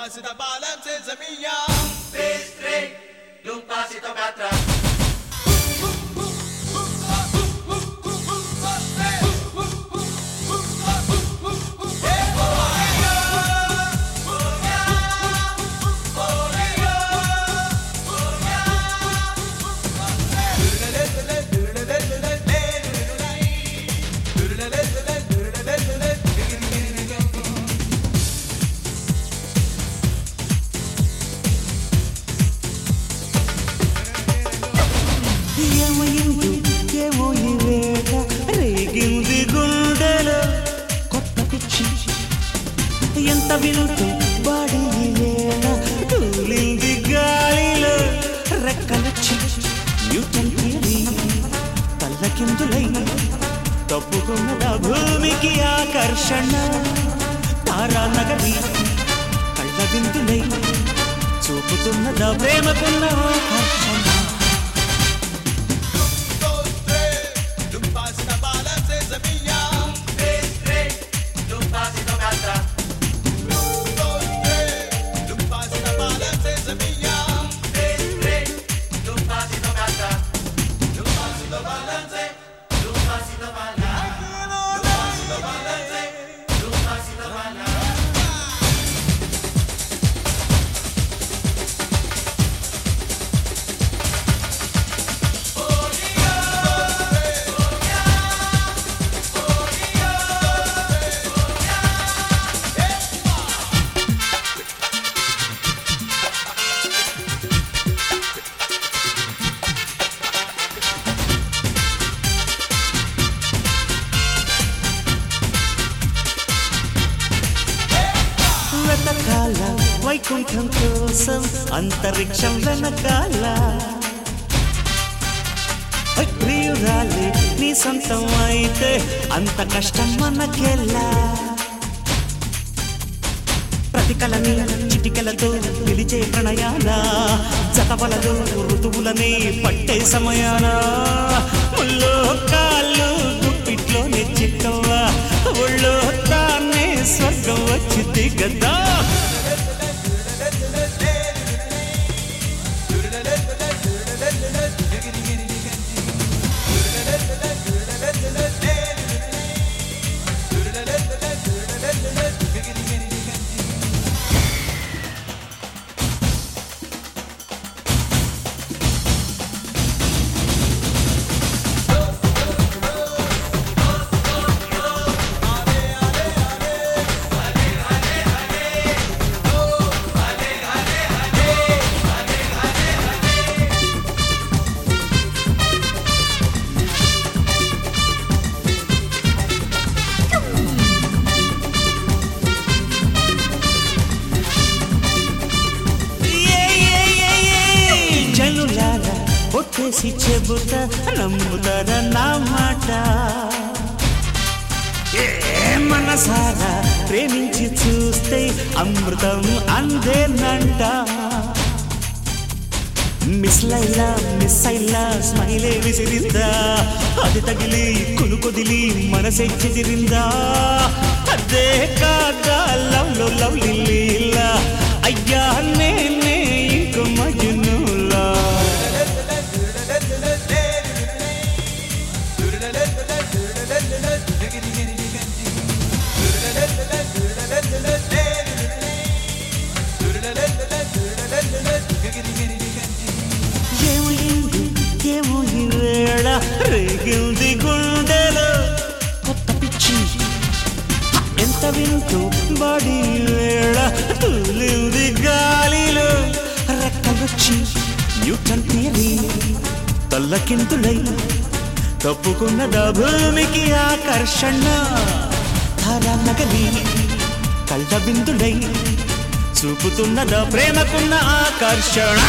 passi da palazzo e zamiglia. Bistri, non passi tocca atrás. పాట వింటూ body ఈ తూలింది గాలిలో రెక్కలు తల్లకిందులై తప్పుకున్న భూమికి ఆకర్షణ. తారా నగరి కళ్ళ విందులై చూపుతున్నదా ప్రేమకున్న ఆకర్షణ. వైకుంఠం కోసం అంతరిక్షం వెనకాల. ప్రియురాలి నీ సొంతం అయితే అంత కష్టం మనకెలా? ప్రతి కలని చిటికలతో పిలిచే ప్రణయాల? జతవలలు ఋతువులని పట్టే సమయాన? ముల్లో కాళ్ళు గుప్పిట్లోనే చిక్కవ్వా? ఒళ్ళో తానే స్వర్గం వచ్చి దిగదా చేసి చెబుతా నమ్ముతారా నా మాట? మనసారా ప్రేమించి చూస్తే అమృతం అందేనంట. మిస్ లైలా మిస్ అయిలా స్మైలే విసిరిందా అది తగిలి కునుకొదిలి మనసే చెదిరిందా? అదే కాక లవ్లో లవ్లీ లీలా. అయ్యా నేను రేగింది గుండెలో కొత్త పిచ్చి. ఎంత వింటూ బాడీ వేళ తూలింది గాలిలో రెక్కలొచ్చి న్యూటన్ థియరీ తల్లకింతులై తప్పుకున్న భూమికి ఆకర్షణ తారా నగలి కళ్ళ బిందులై చూపుతున్నదా ప్రేమకున్న ఆకర్షణ.